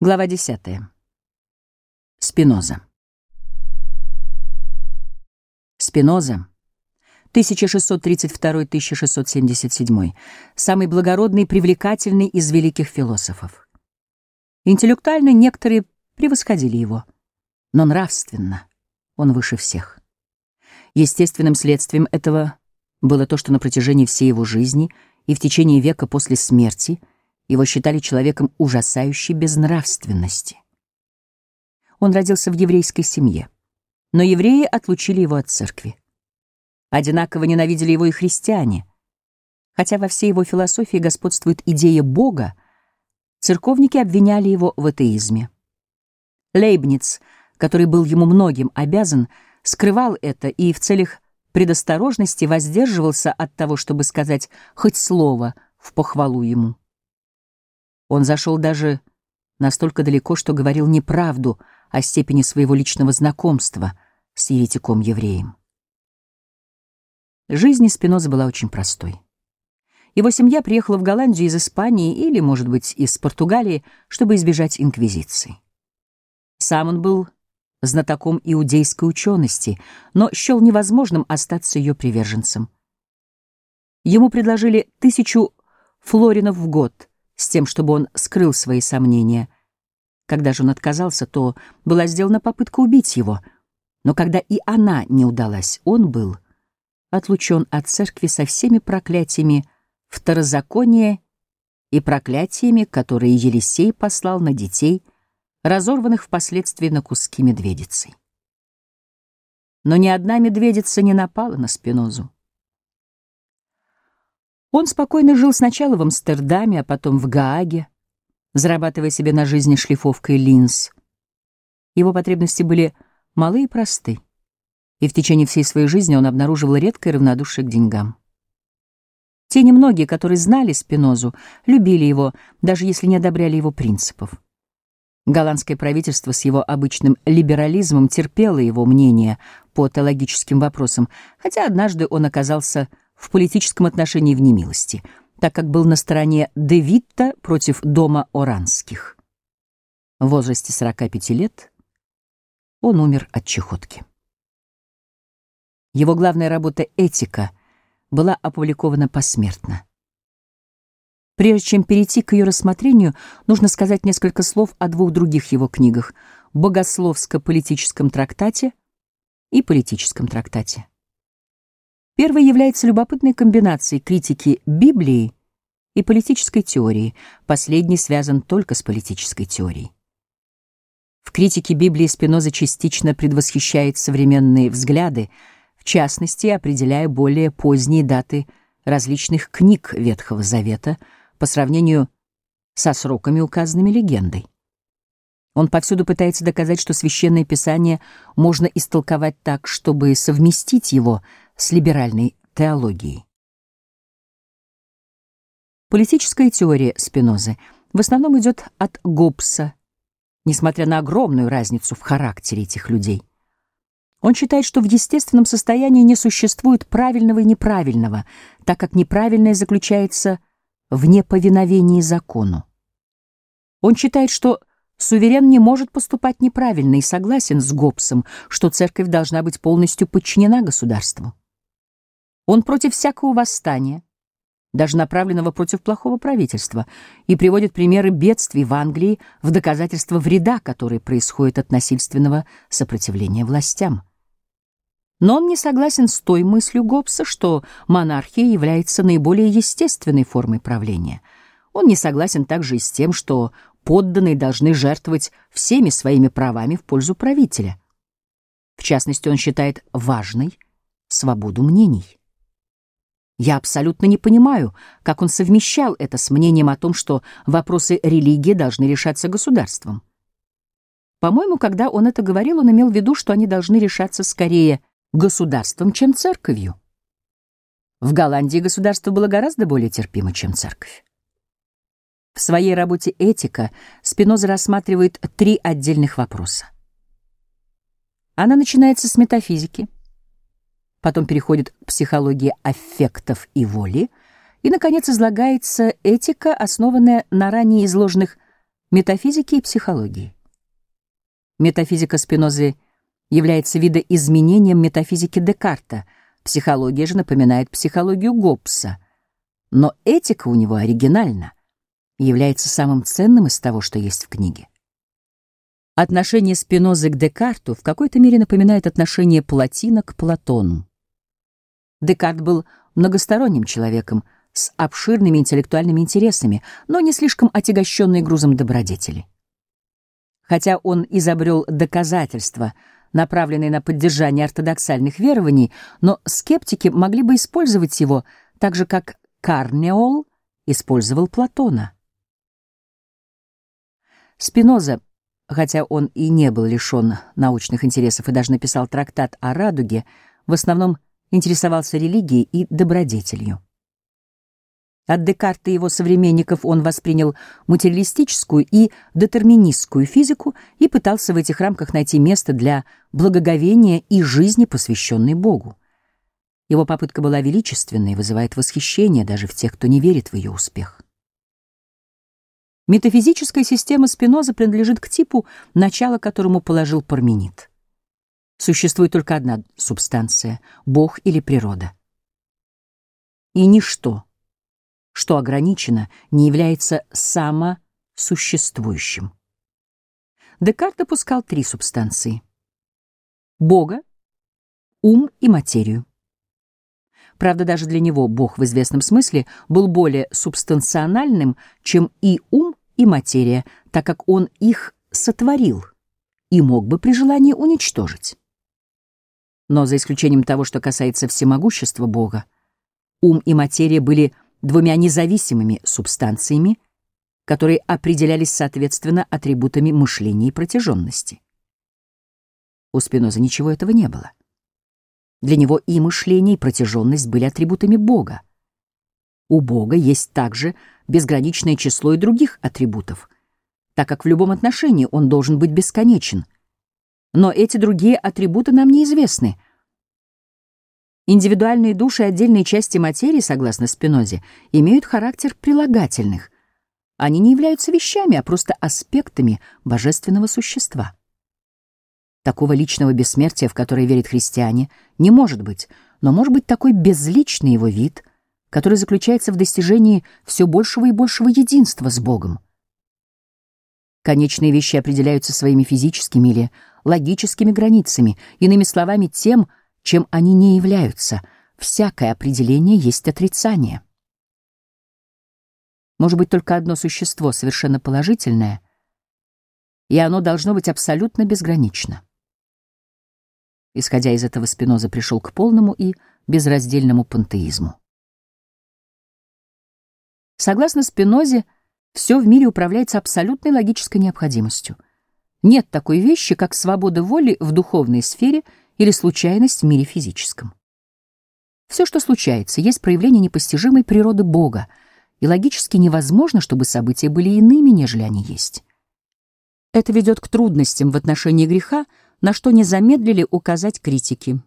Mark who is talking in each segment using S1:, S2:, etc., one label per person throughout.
S1: Глава 10. Спиноза. Спиноза, 1632-1677, самый благородный и привлекательный из великих философов. Интеллектуально некоторые превосходили его, но нравственно он выше всех. Естественным следствием этого было то, что на протяжении всей его жизни и в течение века после смерти его считали человеком ужасающей безнравственности. Он родился в еврейской семье, но евреи отлучили его от церкви. Одинаково ненавидели его и христиане. Хотя во всей его философии господствует идея Бога, церковники обвиняли его в атеизме. Лейбниц, который был ему многим обязан, скрывал это и в целях предосторожности воздерживался от того, чтобы сказать хоть слово в похвалу ему. Он зашел даже настолько далеко, что говорил неправду о степени своего личного знакомства с еретиком-евреем. Жизнь Спиноза была очень простой. Его семья приехала в Голландию из Испании или, может быть, из Португалии, чтобы избежать инквизиции. Сам он был знатоком иудейской учености, но счел невозможным остаться ее приверженцем. Ему предложили тысячу флоринов в год с тем, чтобы он скрыл свои сомнения. Когда же он отказался, то была сделана попытка убить его, но когда и она не удалась, он был отлучен от церкви со всеми проклятиями второзакония и проклятиями, которые Елисей послал на детей — разорванных впоследствии на куски медведицей. Но ни одна медведица не напала на Спинозу. Он спокойно жил сначала в Амстердаме, а потом в Гааге, зарабатывая себе на жизнь шлифовкой линз. Его потребности были малы и просты, и в течение всей своей жизни он обнаруживал редкое равнодушие к деньгам. Те немногие, которые знали Спинозу, любили его, даже если не одобряли его принципов. Голландское правительство с его обычным либерализмом терпело его мнение по теологическим вопросам, хотя однажды он оказался в политическом отношении в немилости, так как был на стороне де Витта против дома Оранских. В возрасте 45 лет он умер от чехотки. Его главная работа «Этика» была опубликована посмертно. Прежде чем перейти к ее рассмотрению, нужно сказать несколько слов о двух других его книгах — «Богословско-политическом трактате» и «Политическом трактате». Первый является любопытной комбинацией критики Библии и политической теории, последний связан только с политической теорией. В критике Библии Спиноза частично предвосхищает современные взгляды, в частности, определяя более поздние даты различных книг Ветхого Завета — по сравнению со сроками, указанными легендой. Он повсюду пытается доказать, что священное писание можно истолковать так, чтобы совместить его с либеральной теологией. Политическая теория Спинозы в основном идет от Гоббса, несмотря на огромную разницу в характере этих людей. Он считает, что в естественном состоянии не существует правильного и неправильного, так как неправильное заключается в неповиновении закону. Он считает, что суверен не может поступать неправильно и согласен с Гоббсом, что церковь должна быть полностью подчинена государству. Он против всякого восстания, даже направленного против плохого правительства, и приводит примеры бедствий в Англии в доказательство вреда, который происходит от насильственного сопротивления властям. Но он не согласен с той мыслью Гоббса, что монархия является наиболее естественной формой правления. Он не согласен также и с тем, что подданные должны жертвовать всеми своими правами в пользу правителя. В частности, он считает важной свободу мнений. Я абсолютно не понимаю, как он совмещал это с мнением о том, что вопросы религии должны решаться государством. По-моему, когда он это говорил, он имел в виду, что они должны решаться скорее государством, чем церковью. В Голландии государство было гораздо более терпимо, чем церковь. В своей работе «Этика» Спиноза рассматривает три отдельных вопроса. Она начинается с метафизики, потом переходит к психологии аффектов и воли, и, наконец, излагается этика, основанная на ранее изложенных Метафизики и психологии. Метафизика Спинозы является видоизменением метафизики Декарта, психология же напоминает психологию Гоббса. Но этика у него оригинальна и является самым ценным из того, что есть в книге. Отношение Спинозы к Декарту в какой-то мере напоминает отношение Платина к Платону. Декарт был многосторонним человеком с обширными интеллектуальными интересами, но не слишком отягощенный грузом добродетели. Хотя он изобрел доказательства, направленные на поддержание ортодоксальных верований, но скептики могли бы использовать его так же, как Карнеол использовал Платона. Спиноза хотя он и не был лишен научных интересов и даже написал трактат о радуге, в основном интересовался религией и добродетелью. От Декарта и его современников он воспринял материалистическую и детерминистскую физику и пытался в этих рамках найти место для благоговения и жизни, посвященной Богу. Его попытка была величественной и вызывает восхищение даже в тех, кто не верит в ее успех. Метафизическая система Спиноза принадлежит к типу, начало которому положил Парменид. Существует только одна субстанция — Бог или природа. И ничто, что ограничено, не является самосуществующим. Декарт допускал три субстанции — Бога, ум и материю. Правда, даже для него Бог в известном смысле был более субстанциональным, чем и ум, и материя, так как он их сотворил и мог бы при желании уничтожить. Но за исключением того, что касается всемогущества Бога, ум и материя были двумя независимыми субстанциями, которые определялись соответственно атрибутами мышления и протяженности. У Спиноза ничего этого не было. Для него и мышление, и протяженность были атрибутами Бога. У Бога есть также безграничное число и других атрибутов, так как в любом отношении он должен быть бесконечен. Но эти другие атрибуты нам неизвестны. Индивидуальные души и отдельные части материи, согласно Спинозе, имеют характер прилагательных. Они не являются вещами, а просто аспектами божественного существа. Такого личного бессмертия, в которое верят христиане, не может быть, но может быть такой безличный его вид — который заключается в достижении все большего и большего единства с Богом. Конечные вещи определяются своими физическими или логическими границами, иными словами, тем, чем они не являются. Всякое определение есть отрицание. Может быть только одно существо совершенно положительное, и оно должно быть абсолютно безгранично. Исходя из этого, Спиноза пришел к полному и безраздельному пантеизму. Согласно Спинозе, все в мире управляется абсолютной логической необходимостью. Нет такой вещи, как свобода воли в духовной сфере или случайность в мире физическом. Все, что случается, есть проявление непостижимой природы Бога, и логически невозможно, чтобы события были иными, нежели они есть. Это ведет к трудностям в отношении греха, на что не замедлили указать критики.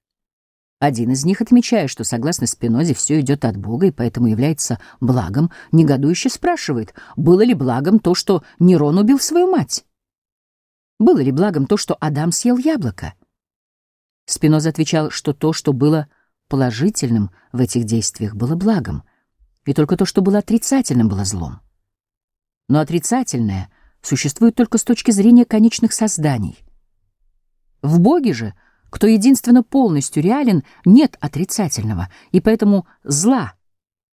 S1: Один из них, отмечая, что, согласно Спинозе, все идет от Бога и поэтому является благом, негодующе спрашивает, было ли благом то, что Нерон убил свою мать? Было ли благом то, что Адам съел яблоко? Спиноза отвечал, что то, что было положительным в этих действиях, было благом, и только то, что было отрицательным, было злом. Но отрицательное существует только с точки зрения конечных созданий. В Боге же — кто единственно полностью реален, нет отрицательного, и поэтому зла,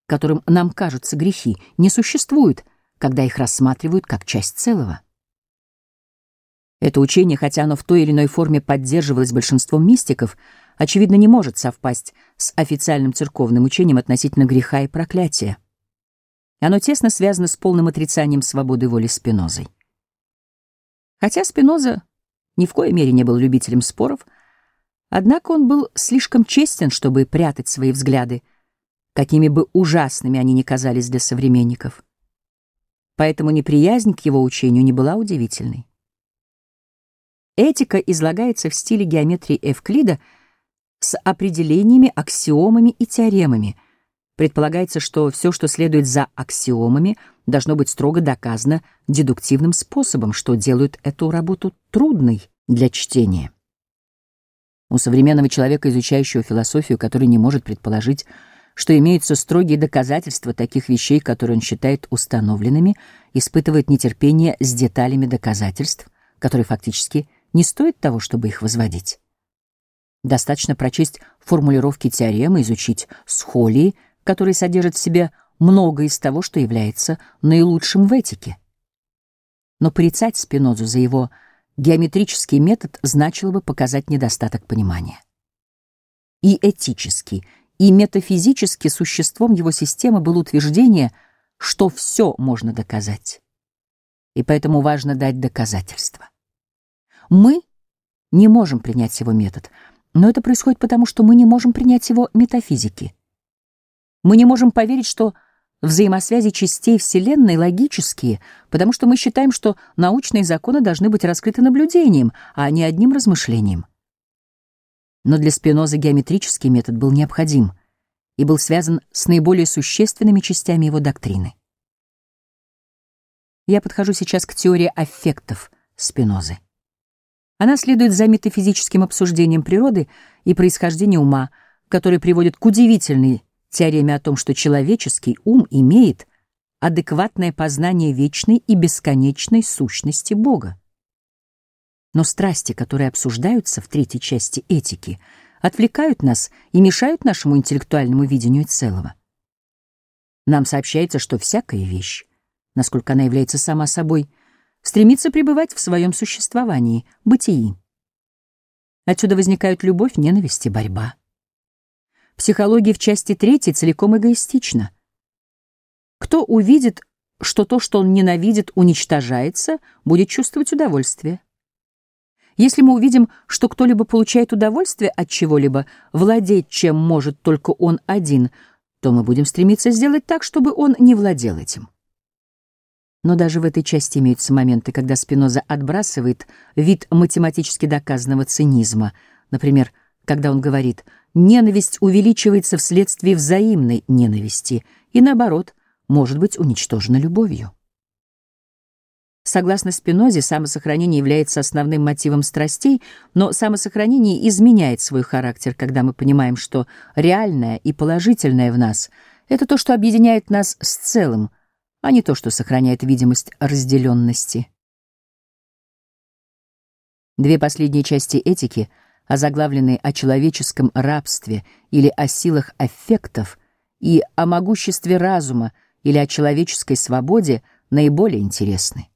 S1: которым нам кажутся грехи, не существует, когда их рассматривают как часть целого. Это учение, хотя оно в той или иной форме поддерживалось большинством мистиков, очевидно, не может совпасть с официальным церковным учением относительно греха и проклятия. Оно тесно связано с полным отрицанием свободы воли Спинозой. Хотя Спиноза ни в коей мере не был любителем споров, Однако он был слишком честен, чтобы прятать свои взгляды, какими бы ужасными они ни казались для современников. Поэтому неприязнь к его учению не была удивительной. Этика излагается в стиле геометрии Эвклида с определениями, аксиомами и теоремами. Предполагается, что все, что следует за аксиомами, должно быть строго доказано дедуктивным способом, что делает эту работу трудной для чтения. У современного человека, изучающего философию, который не может предположить, что имеются строгие доказательства таких вещей, которые он считает установленными, испытывает нетерпение с деталями доказательств, которые фактически не стоят того, чтобы их возводить. Достаточно прочесть формулировки теоремы, изучить схолии, которые содержат в себе много из того, что является наилучшим в этике. Но порицать Спинозу за его геометрический метод значило бы показать недостаток понимания. И этически, и метафизически существом его системы было утверждение, что все можно доказать. И поэтому важно дать доказательства. Мы не можем принять его метод, но это происходит потому, что мы не можем принять его метафизики. Мы не можем поверить, что взаимосвязи частей Вселенной логические, потому что мы считаем, что научные законы должны быть раскрыты наблюдением, а не одним размышлением. Но для Спиноза геометрический метод был необходим и был связан с наиболее существенными частями его доктрины. Я подхожу сейчас к теории аффектов Спинозы. Она следует за метафизическим обсуждением природы и происхождения ума, который приводит к удивительной теореме о том, что человеческий ум имеет адекватное познание вечной и бесконечной сущности Бога. Но страсти, которые обсуждаются в третьей части этики, отвлекают нас и мешают нашему интеллектуальному видению целого. Нам сообщается, что всякая вещь, насколько она является сама собой, стремится пребывать в своем существовании, бытии. Отсюда возникают любовь, ненависть и борьба. Психология в части третьей целиком эгоистична. Кто увидит, что то, что он ненавидит, уничтожается, будет чувствовать удовольствие. Если мы увидим, что кто-либо получает удовольствие от чего-либо, владеть чем может только он один, то мы будем стремиться сделать так, чтобы он не владел этим. Но даже в этой части имеются моменты, когда Спиноза отбрасывает вид математически доказанного цинизма, например, когда он говорит — ненависть увеличивается вследствие взаимной ненависти и, наоборот, может быть уничтожена любовью. Согласно Спинозе, самосохранение является основным мотивом страстей, но самосохранение изменяет свой характер, когда мы понимаем, что реальное и положительное в нас — это то, что объединяет нас с целым, а не то, что сохраняет видимость разделенности. Две последние части этики — озаглавленный о человеческом рабстве или о силах аффектов, и о могуществе разума или о человеческой свободе, наиболее интересны.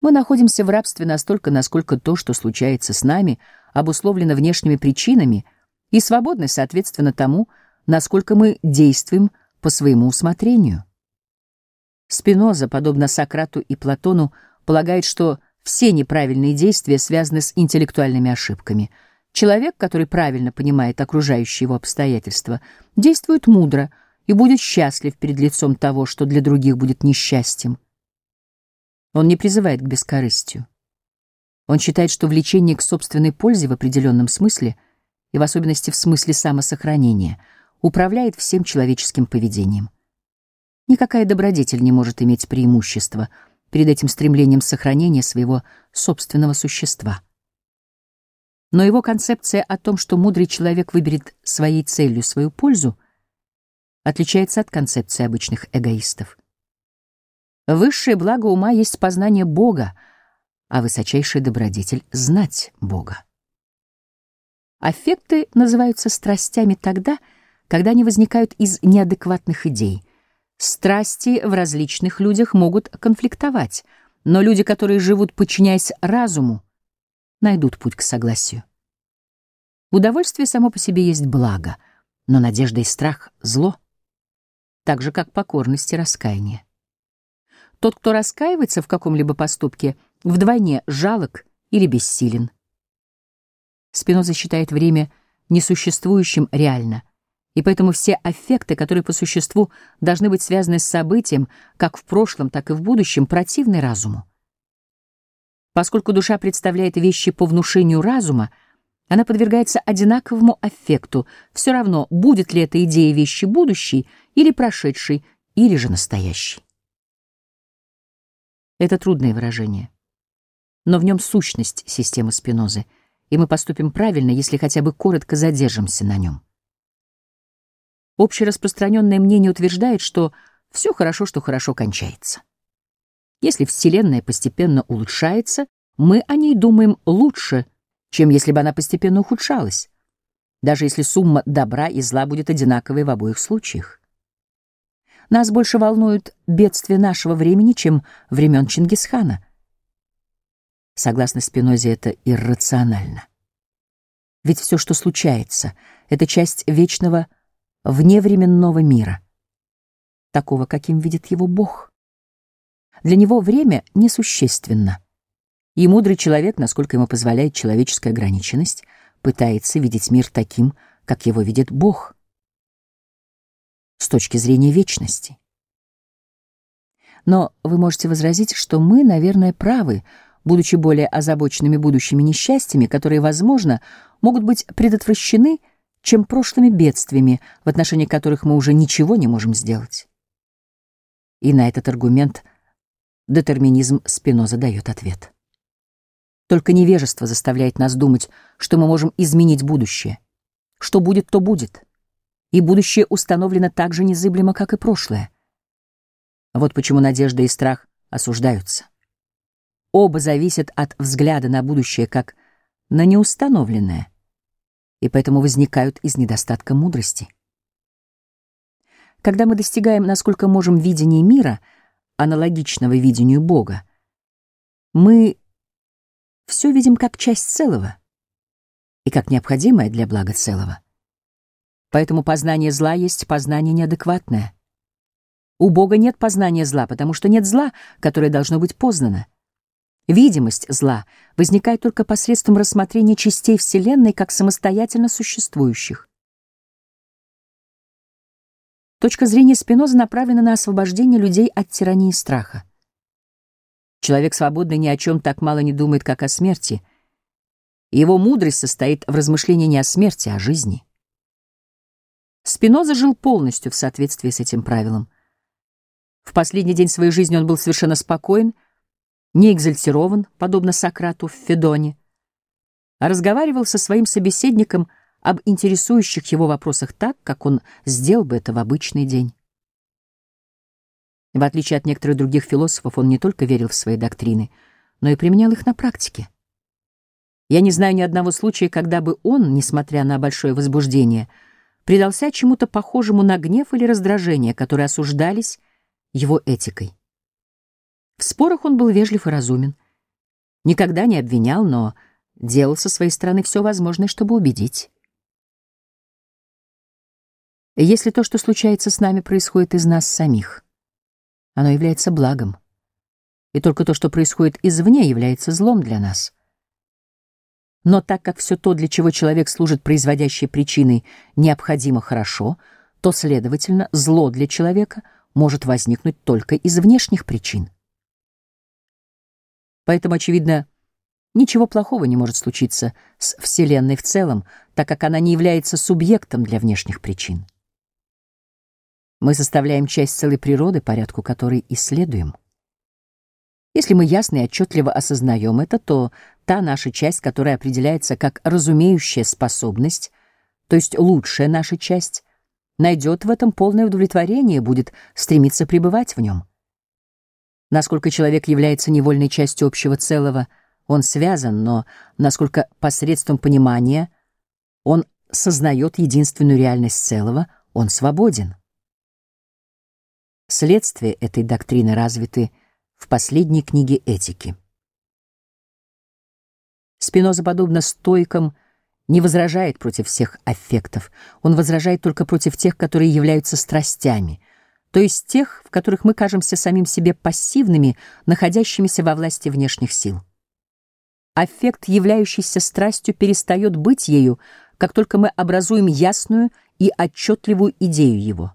S1: Мы находимся в рабстве настолько, насколько то, что случается с нами, обусловлено внешними причинами и свободны, соответственно, тому, насколько мы действуем по своему усмотрению. Спиноза, подобно Сократу и Платону, полагает, что все неправильные действия связаны с интеллектуальными ошибками. Человек, который правильно понимает окружающие его обстоятельства, действует мудро и будет счастлив перед лицом того, что для других будет несчастьем. Он не призывает к бескорыстию. Он считает, что влечение к собственной пользе в определенном смысле, и в особенности в смысле самосохранения, управляет всем человеческим поведением. Никакая добродетель не может иметь преимущества — перед этим стремлением сохранения своего собственного существа. Но его концепция о том, что мудрый человек выберет своей целью свою пользу, отличается от концепции обычных эгоистов. Высшее благо ума есть познание Бога, а высочайший добродетель — знать Бога. Аффекты называются страстями тогда, когда они возникают из неадекватных идей — Страсти в различных людях могут конфликтовать, но люди, которые живут, подчиняясь разуму, найдут путь к согласию. Удовольствие само по себе есть благо, но надежда и страх — зло, так же, как покорность и раскаяние. Тот, кто раскаивается в каком-либо поступке, вдвойне жалок или бессилен. Спиноза считает время несуществующим реально — и поэтому все аффекты, которые по существу должны быть связаны с событием, как в прошлом, так и в будущем, противны разуму. Поскольку душа представляет вещи по внушению разума, она подвергается одинаковому аффекту, все равно, будет ли эта идея вещи будущей или прошедшей, или же настоящей. Это трудное выражение. Но в нем сущность системы Спинозы, и мы поступим правильно, если хотя бы коротко задержимся на нем. Общераспространенное мнение утверждает, что все хорошо, что хорошо кончается. Если Вселенная постепенно улучшается, мы о ней думаем лучше, чем если бы она постепенно ухудшалась, даже если сумма добра и зла будет одинаковой в обоих случаях. Нас больше волнуют бедствия нашего времени, чем времен Чингисхана. Согласно Спинозе, это иррационально. Ведь все, что случается, — это часть вечного вневременного мира, такого, каким видит его Бог. Для него время несущественно. И мудрый человек, насколько ему позволяет человеческая ограниченность, пытается видеть мир таким, как его видит Бог, с точки зрения вечности. Но вы можете возразить, что мы, наверное, правы, будучи более озабоченными будущими несчастьями, которые, возможно, могут быть предотвращены, чем прошлыми бедствиями, в отношении которых мы уже ничего не можем сделать. И на этот аргумент детерминизм Спиноза дает ответ. Только невежество заставляет нас думать, что мы можем изменить будущее. Что будет, то будет. И будущее установлено так же незыблемо, как и прошлое. Вот почему надежда и страх осуждаются. Оба зависят от взгляда на будущее как на неустановленное, и поэтому возникают из недостатка мудрости. Когда мы достигаем, насколько можем, видения мира, аналогичного видению Бога, мы все видим как часть целого и как необходимое для блага целого. Поэтому познание зла есть познание неадекватное. У Бога нет познания зла, потому что нет зла, которое должно быть познано. Видимость зла возникает только посредством рассмотрения частей Вселенной как самостоятельно существующих. Точка зрения Спиноза направлена на освобождение людей от тирании страха. Человек свободный ни о чем так мало не думает, как о смерти. Его мудрость состоит в размышлении не о смерти, а о жизни. Спиноза жил полностью в соответствии с этим правилом. В последний день своей жизни он был совершенно спокоен, не экзальтирован, подобно Сократу в Федоне, а разговаривал со своим собеседником — об интересующих его вопросах так, как он сделал бы это в обычный день. В отличие от некоторых других философов, он не только верил в свои доктрины, но и применял их на практике. Я не знаю ни одного случая, когда бы он, несмотря на большое возбуждение, предался чему-то похожему на гнев или раздражение, которые осуждались его этикой. В спорах он был вежлив и разумен, никогда не обвинял, но делал со своей стороны все возможное, чтобы убедить. Если то, что случается с нами, происходит из нас самих, оно является благом. И только то, что происходит извне, является злом для нас. Но так как все то, для чего человек служит производящей причиной, необходимо хорошо, то, следовательно, зло для человека может возникнуть только из внешних причин. Поэтому, очевидно, ничего плохого не может случиться с Вселенной в целом, так как она не является субъектом для внешних причин. Мы составляем часть целой природы, порядку которой исследуем. Если мы ясно и отчетливо осознаем это, то та наша часть, которая определяется как разумеющая способность, то есть лучшая наша часть, найдет в этом полное удовлетворение и будет стремиться пребывать в нем. Насколько человек является невольной частью общего целого, он связан, но насколько посредством понимания он сознает единственную реальность целого, он свободен. Следствия этой доктрины развиты в последней книге этики. Спиноза, подобно стойкам, не возражает против всех аффектов, он возражает только против тех, которые являются страстями, то есть тех, в которых мы кажемся самим себе пассивными, находящимися во власти внешних сил. Аффект, являющийся страстью, перестает быть ею, как только мы образуем ясную и отчетливую идею его.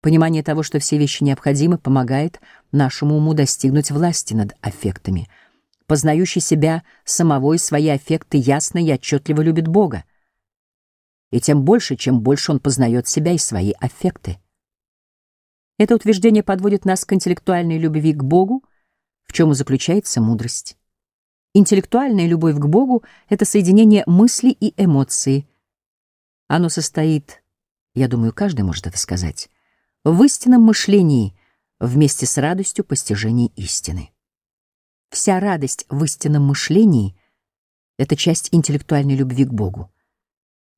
S1: Понимание того, что все вещи необходимы, помогает нашему уму достигнуть власти над аффектами. Познающий себя самого и свои аффекты ясно и отчетливо любит Бога. И тем больше, чем больше он познает себя и свои аффекты. Это утверждение подводит нас к интеллектуальной любви к Богу, в чем и заключается мудрость. Интеллектуальная любовь к Богу — это соединение мысли и эмоции. Оно состоит, я думаю, каждый может это сказать, в истинном мышлении вместе с радостью постижения истины. Вся радость в истинном мышлении — это часть интеллектуальной любви к Богу,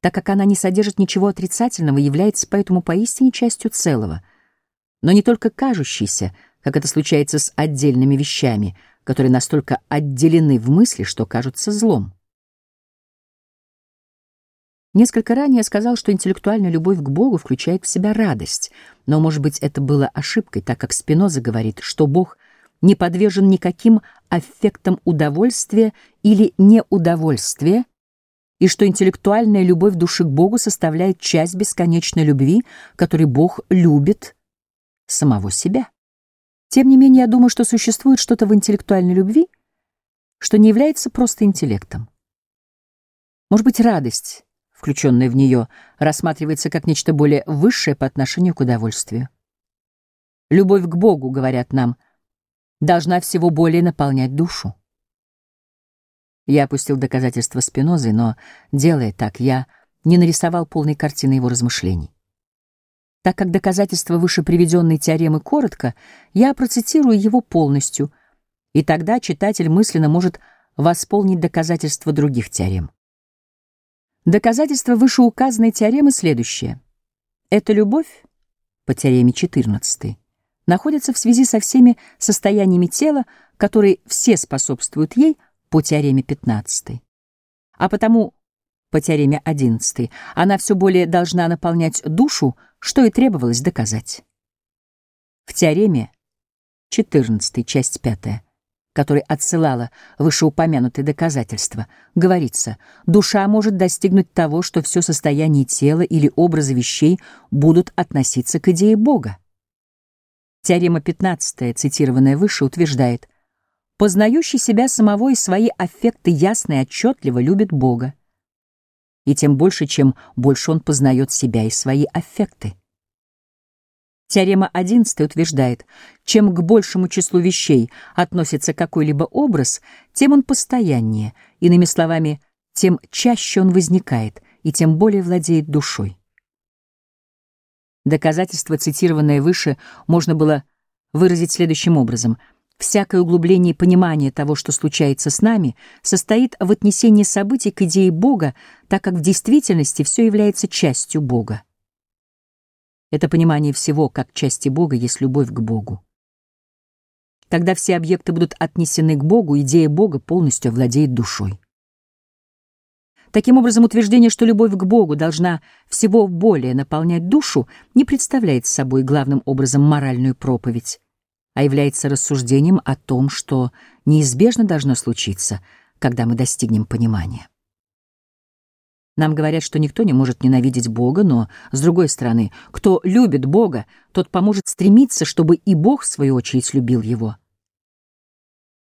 S1: так как она не содержит ничего отрицательного и является поэтому поистине частью целого, но не только кажущейся, как это случается с отдельными вещами, которые настолько отделены в мысли, что кажутся злом. Несколько ранее я сказал, что интеллектуальная любовь к Богу включает в себя радость, но, может быть, это было ошибкой, так как Спиноза говорит, что Бог не подвержен никаким аффектам удовольствия или неудовольствия, и что интеллектуальная любовь души к Богу составляет часть бесконечной любви, которой Бог любит самого себя. Тем не менее, я думаю, что существует что-то в интеллектуальной любви, что не является просто интеллектом. Может быть, радость включенное в нее, рассматривается как нечто более высшее по отношению к удовольствию. Любовь к Богу, говорят нам, должна всего более наполнять душу. Я опустил доказательства Спинозы, но, делая так, я не нарисовал полной картины его размышлений. Так как доказательства выше приведенной теоремы коротко, я процитирую его полностью, и тогда читатель мысленно может восполнить доказательства других теорем. Доказательство вышеуказанной теоремы следующее. Эта любовь, по теореме 14, находится в связи со всеми состояниями тела, которые все способствуют ей по теореме 15. А потому, по теореме 11, она все более должна наполнять душу, что и требовалось доказать. В теореме 14, часть 5, которой отсылала вышеупомянутые доказательства, говорится, душа может достигнуть того, что все состояние тела или образы вещей будут относиться к идее Бога. Теорема 15, цитированная выше, утверждает, познающий себя самого и свои аффекты ясно и отчетливо любит Бога. И тем больше, чем больше он познает себя и свои аффекты. Теорема 11 утверждает, чем к большему числу вещей относится какой-либо образ, тем он постояннее, иными словами, тем чаще он возникает и тем более владеет душой. Доказательство, цитированное выше, можно было выразить следующим образом. Всякое углубление понимания того, что случается с нами, состоит в отнесении событий к идее Бога, так как в действительности все является частью Бога. Это понимание всего как части Бога есть любовь к Богу. Когда все объекты будут отнесены к Богу, идея Бога полностью овладеет душой. Таким образом, утверждение, что любовь к Богу должна всего более наполнять душу, не представляет собой главным образом моральную проповедь, а является рассуждением о том, что неизбежно должно случиться, когда мы достигнем понимания. Нам говорят, что никто не может ненавидеть Бога, но, с другой стороны, кто любит Бога, тот поможет стремиться, чтобы и Бог, в свою очередь, любил его.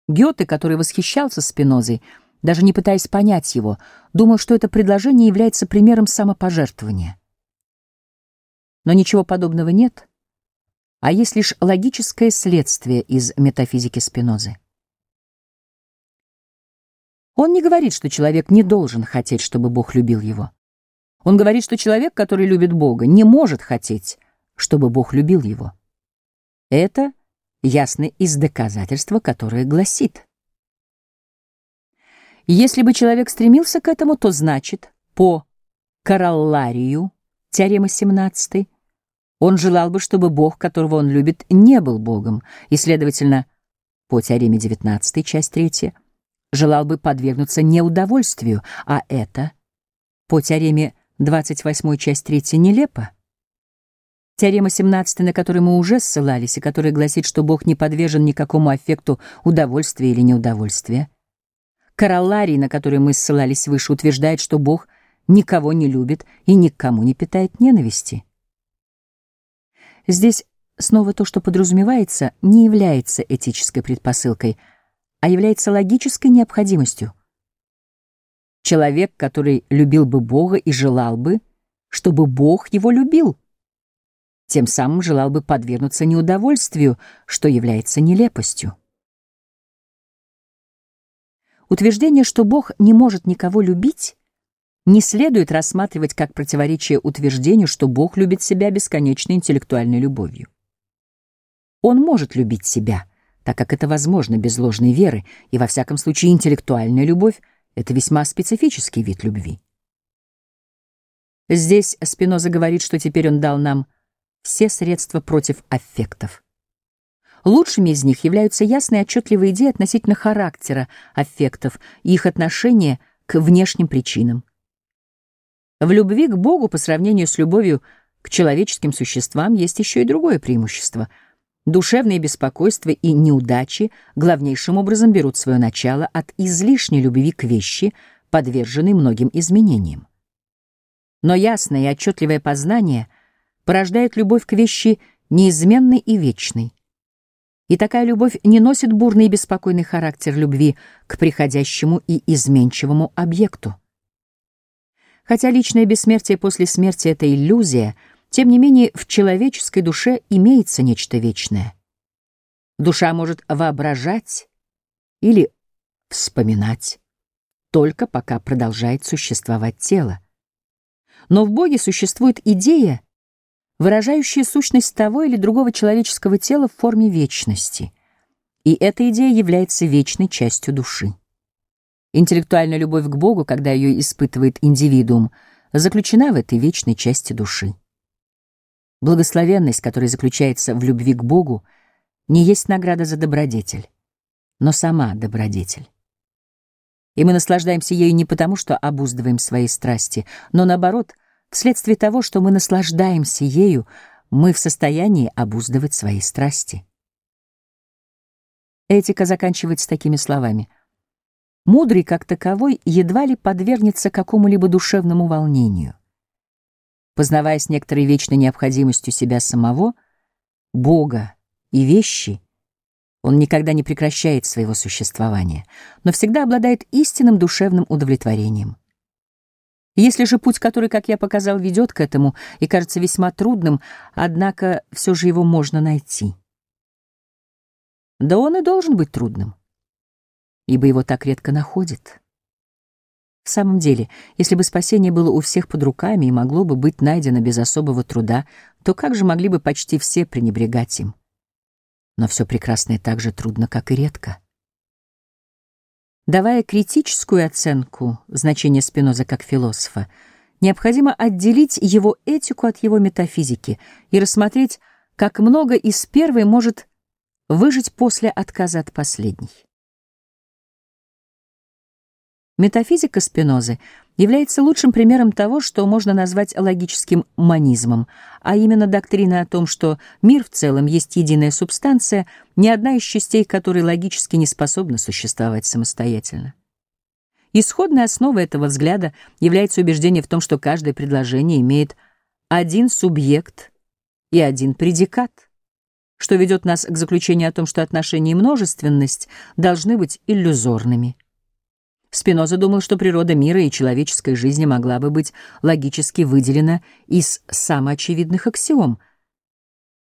S1: Гёте, который восхищался Спинозой, даже не пытаясь понять его, думал, что это предложение является примером самопожертвования. Но ничего подобного нет, а есть лишь логическое следствие из метафизики Спинозы. Он не говорит, что человек не должен хотеть, чтобы Бог любил его. Он говорит, что человек, который любит Бога, не может хотеть, чтобы Бог любил его. Это ясно из доказательства, которое гласит. Если бы человек стремился к этому, то значит, по королларию, теорема 17, он желал бы, чтобы Бог, которого он любит, не был Богом, и, следовательно, по теореме 19, часть 3, желал бы подвергнуться неудовольствию, а это, по теореме 28 часть 3, нелепо. Теорема 17, на которую мы уже ссылались, и которая гласит, что Бог не подвержен никакому аффекту удовольствия или неудовольствия. Королларий, на который мы ссылались выше, утверждает, что Бог никого не любит и никому не питает ненависти. Здесь снова то, что подразумевается, не является этической предпосылкой — а является логической необходимостью. Человек, который любил бы Бога и желал бы, чтобы Бог его любил, тем самым желал бы подвергнуться неудовольствию, что является нелепостью. Утверждение, что Бог не может никого любить, не следует рассматривать как противоречие утверждению, что Бог любит себя бесконечной интеллектуальной любовью. Он может любить себя, так как это возможно без ложной веры, и во всяком случае интеллектуальная любовь — это весьма специфический вид любви. Здесь Спиноза говорит, что теперь он дал нам все средства против аффектов. Лучшими из них являются ясные отчетливые идеи относительно характера аффектов и их отношения к внешним причинам. В любви к Богу по сравнению с любовью к человеческим существам есть еще и другое преимущество. Душевные беспокойства и неудачи главнейшим образом берут свое начало от излишней любви к вещи, подверженной многим изменениям. Но ясное и отчетливое познание порождает любовь к вещи неизменной и вечной. И такая любовь не носит бурный и беспокойный характер любви к приходящему и изменчивому объекту. Хотя личное бессмертие после смерти — это иллюзия, тем не менее в человеческой душе имеется нечто вечное. Душа может воображать или вспоминать, только пока продолжает существовать тело. Но в Боге существует идея, выражающая сущность того или другого человеческого тела в форме вечности. И эта идея является вечной частью души. Интеллектуальная любовь к Богу, когда ее испытывает индивидуум, заключена в этой вечной части души. Благословенность, которая заключается в любви к Богу, не есть награда за добродетель, но сама добродетель. И мы наслаждаемся ею не потому, что обуздываем свои страсти, но наоборот, вследствие того, что мы наслаждаемся ею, мы в состоянии обуздывать свои страсти. Этика заканчивается такими словами — Мудрый, как таковой, едва ли подвергнется какому-либо душевному волнению. Познаваясь некоторой вечной необходимостью себя самого, Бога и вещи, он никогда не прекращает своего существования, но всегда обладает истинным душевным удовлетворением. Если же путь, который, как я показал, ведет к этому и кажется весьма трудным, однако все же его можно найти. Да он и должен быть трудным ибо его так редко находят. В самом деле, если бы спасение было у всех под руками и могло бы быть найдено без особого труда, то как же могли бы почти все пренебрегать им? Но все прекрасное так же трудно, как и редко. Давая критическую оценку значения Спиноза как философа, необходимо отделить его этику от его метафизики и рассмотреть, как много из первой может выжить после отказа от последней. Метафизика Спинозы является лучшим примером того, что можно назвать логическим монизмом, а именно доктрина о том, что мир в целом есть единая субстанция, ни одна из частей которой логически не способна существовать самостоятельно. Исходной основой этого взгляда является убеждение в том, что каждое предложение имеет один субъект и один предикат, что ведет нас к заключению о том, что отношения и множественность должны быть иллюзорными. Спиноза думал, что природа мира и человеческой жизни могла бы быть логически выделена из самоочевидных аксиом.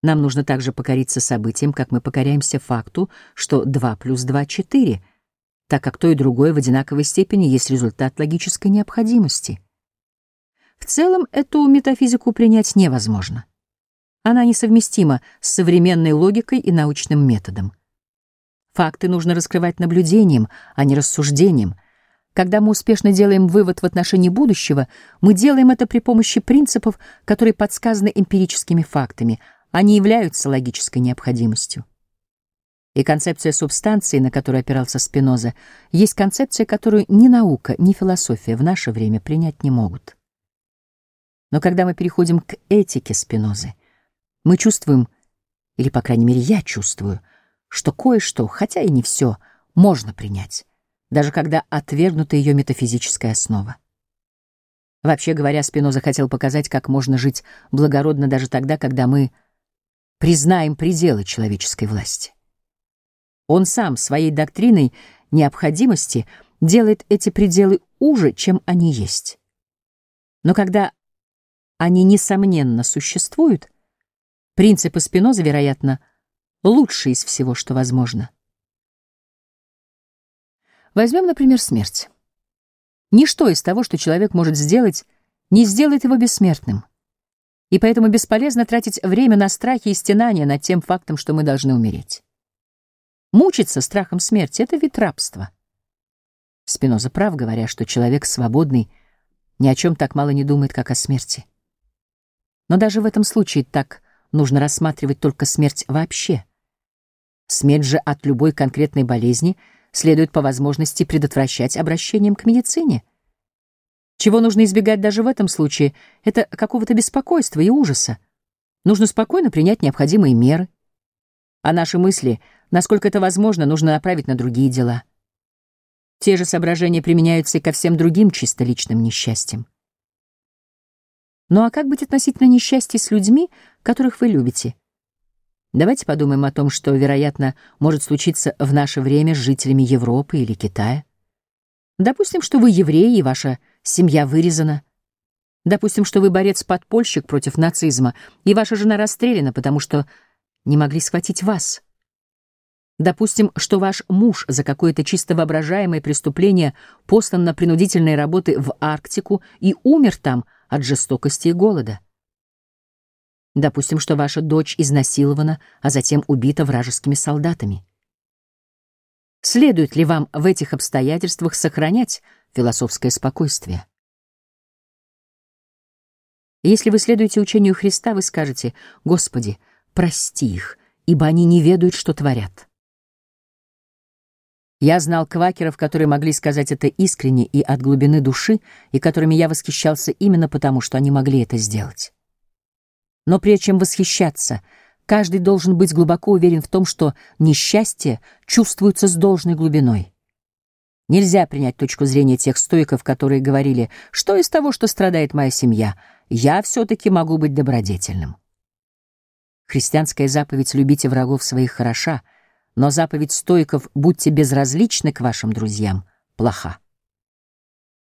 S1: Нам нужно также покориться событиям, как мы покоряемся факту, что 2 плюс 2 — 4, так как то и другое в одинаковой степени есть результат логической необходимости. В целом эту метафизику принять невозможно. Она несовместима с современной логикой и научным методом. Факты нужно раскрывать наблюдением, а не рассуждением — когда мы успешно делаем вывод в отношении будущего, мы делаем это при помощи принципов, которые подсказаны эмпирическими фактами, они являются логической необходимостью. И концепция субстанции, на которую опирался Спиноза, есть концепция, которую ни наука, ни философия в наше время принять не могут. Но когда мы переходим к этике Спинозы, мы чувствуем, или, по крайней мере, я чувствую, что кое-что, хотя и не все, можно принять даже когда отвергнута ее метафизическая основа. Вообще говоря, Спиноза хотел показать, как можно жить благородно даже тогда, когда мы признаем пределы человеческой власти. Он сам своей доктриной необходимости делает эти пределы уже, чем они есть. Но когда они, несомненно, существуют, Принципы Спиноза, вероятно, лучшие из всего, что возможно. Возьмем, например, смерть. Ничто из того, что человек может сделать, не сделает его бессмертным. И поэтому бесполезно тратить время на страхи и стенания над тем фактом, что мы должны умереть. Мучиться страхом смерти — это вид рабства. Спиноза прав, говоря, что человек свободный ни о чем так мало не думает, как о смерти. Но даже в этом случае так нужно рассматривать только смерть вообще. Смерть же от любой конкретной болезни следует по возможности предотвращать обращением к медицине. Чего нужно избегать даже в этом случае, это какого-то беспокойства и ужаса. Нужно спокойно принять необходимые меры. А наши мысли — Насколько это возможно, нужно направить на другие дела. Те же соображения применяются и ко всем другим чисто личным несчастьям. Ну а как быть относительно несчастья с людьми, которых вы любите? Давайте подумаем о том, что, вероятно, может случиться в наше время с жителями Европы или Китая. Допустим, что вы еврей, и ваша семья вырезана. Допустим, что вы борец-подпольщик против нацизма, и ваша жена расстреляна, потому что не могли схватить вас. Допустим, что ваш муж за какое-то чисто воображаемое преступление послан на принудительные работы в Арктику и умер там от жестокости и голода. Допустим, что ваша дочь изнасилована, а затем убита вражескими солдатами. Следует ли вам в этих обстоятельствах сохранять философское спокойствие? Если вы следуете учению Христа, вы скажете, «Господи, прости их, ибо они не ведают, что творят». Я знал квакеров, которые могли сказать это искренне и от глубины души, и которыми я восхищался именно потому, что они могли это сделать. Но прежде чем восхищаться, каждый должен быть глубоко уверен в том, что несчастье чувствуется с должной глубиной. Нельзя принять точку зрения тех стоиков, которые говорили, что из того, что страдает моя семья, я все-таки могу быть добродетельным. Христианская заповедь «любите врагов своих» хороша — но заповедь стойков «будьте безразличны к вашим друзьям» плоха.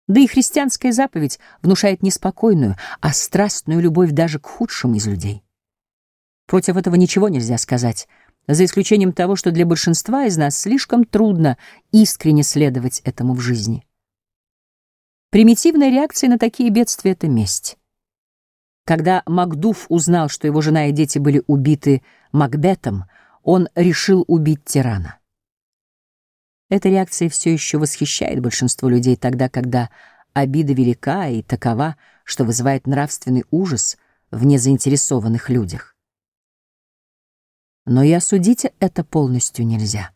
S1: Да и христианская заповедь внушает неспокойную, а страстную любовь даже к худшим из людей. Против этого ничего нельзя сказать, за исключением того, что для большинства из нас слишком трудно искренне следовать этому в жизни. Примитивная реакция на такие бедствия — это месть. Когда Макдуф узнал, что его жена и дети были убиты Макбетом, он решил убить тирана. Эта реакция все еще восхищает большинство людей тогда, когда обида велика и такова, что вызывает нравственный ужас в незаинтересованных людях. Но и осудить это полностью нельзя,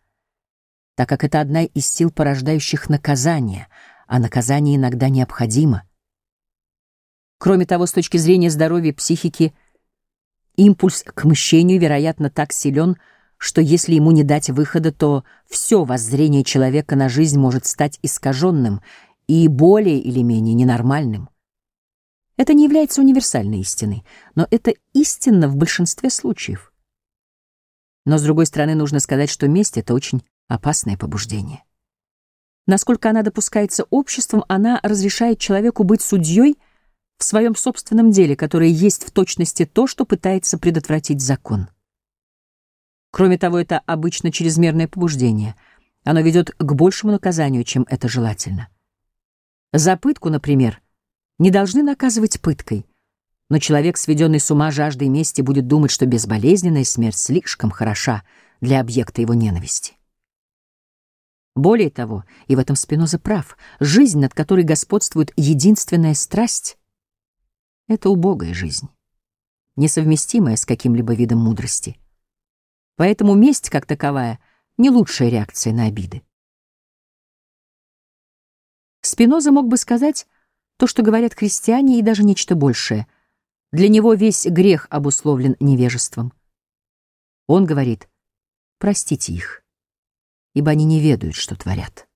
S1: так как это одна из сил, порождающих наказание, а наказание иногда необходимо. Кроме того, с точки зрения здоровья психики, импульс к мщению, вероятно, так силен, что если ему не дать выхода, то все воззрение человека на жизнь может стать искаженным и более или менее ненормальным. Это не является универсальной истиной, но это истинно в большинстве случаев. Но, с другой стороны, нужно сказать, что месть — это очень опасное побуждение. Насколько она допускается обществом, она разрешает человеку быть судьей в своем собственном деле, которое есть в точности то, что пытается предотвратить закон. Кроме того, это обычно чрезмерное побуждение. Оно ведет к большему наказанию, чем это желательно. За пытку, например, не должны наказывать пыткой, но человек, сведенный с ума жаждой мести, будет думать, что безболезненная смерть слишком хороша для объекта его ненависти. Более того, и в этом Спиноза прав, жизнь, над которой господствует единственная страсть — это убогая жизнь, несовместимая с каким-либо видом мудрости. Поэтому месть, как таковая, не лучшая реакция на обиды. Спиноза мог бы сказать то, что говорят христиане, и даже нечто большее. Для него весь грех обусловлен невежеством. Он говорит, простите их, ибо они не ведают, что творят.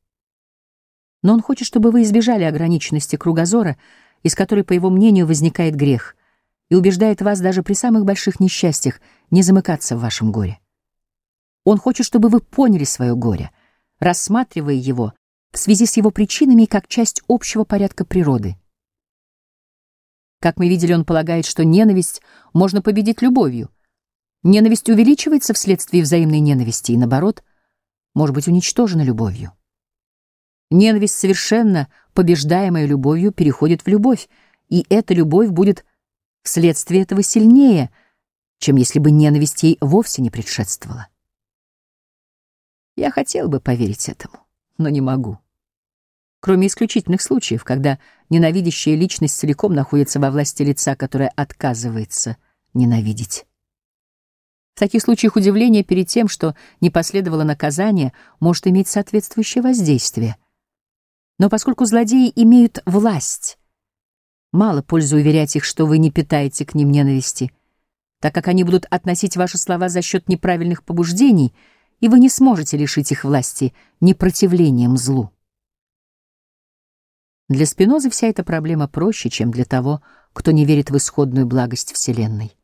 S1: Но он хочет, чтобы вы избежали ограниченности кругозора, из которой, по его мнению, возникает грех, и убеждает вас даже при самых больших несчастьях не замыкаться в вашем горе. Он хочет, чтобы вы поняли свое горе, рассматривая его в связи с его причинами как часть общего порядка природы. Как мы видели, он полагает, что ненависть можно победить любовью, Ненависть увеличивается вследствие взаимной ненависти и, наоборот, может быть уничтожена любовью. Ненависть, совершенно побеждаемая любовью, переходит в любовь, и эта любовь будет вследствие этого сильнее, чем если бы ненависть ей вовсе не предшествовала. Я хотел бы поверить этому, но не могу. Кроме исключительных случаев, когда ненавидящая личность целиком находится во власти лица, которое отказывается ненавидеть. В таких случаях удивление перед тем, что не последовало наказание, может иметь соответствующее воздействие — но поскольку злодеи имеют власть, мало пользы уверять их, что вы не питаете к ним ненависти, так как они будут относить ваши слова за счет неправильных побуждений, и вы не сможете лишить их власти непротивлением злу. Для Спинозы вся эта проблема проще, чем для того, кто не верит в исходную благость Вселенной.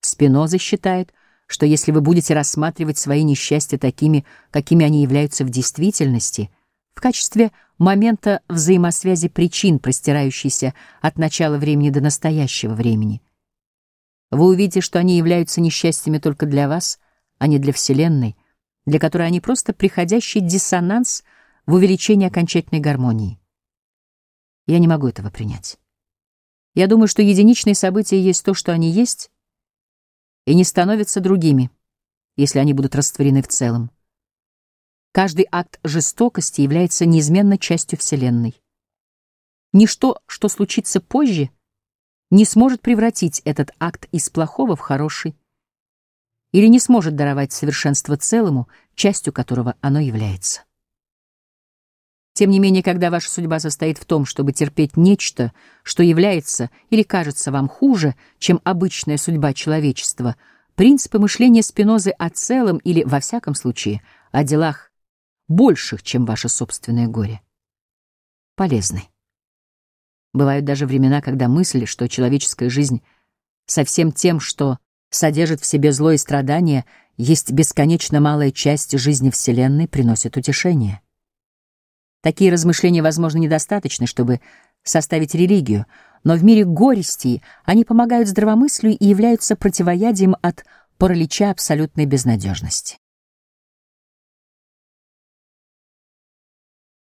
S1: Спиноза считает, что если вы будете рассматривать свои несчастья такими, какими они являются в действительности — в качестве момента взаимосвязи причин, простирающейся от начала времени до настоящего времени. Вы увидите, что они являются несчастьями только для вас, а не для Вселенной, для которой они просто приходящий диссонанс в увеличении окончательной гармонии. Я не могу этого принять. Я думаю, что единичные события есть то, что они есть, и не становятся другими, если они будут растворены в целом. Каждый акт жестокости является неизменно частью Вселенной. Ничто, что случится позже, не сможет превратить этот акт из плохого в хороший или не сможет даровать совершенство целому, частью которого оно является. Тем не менее, когда ваша судьба состоит в том, чтобы терпеть нечто, что является или кажется вам хуже, чем обычная судьба человечества, принципы мышления Спинозы о целом или, во всяком случае, о делах больших, чем ваше собственное горе. Полезны. Бывают даже времена, когда мысль, что человеческая жизнь со всем тем, что содержит в себе зло и страдания, есть бесконечно малая часть жизни Вселенной, приносит утешение. Такие размышления, возможно, недостаточны, чтобы составить религию, но в мире горести они помогают здравомыслию и являются противоядием от паралича абсолютной безнадежности.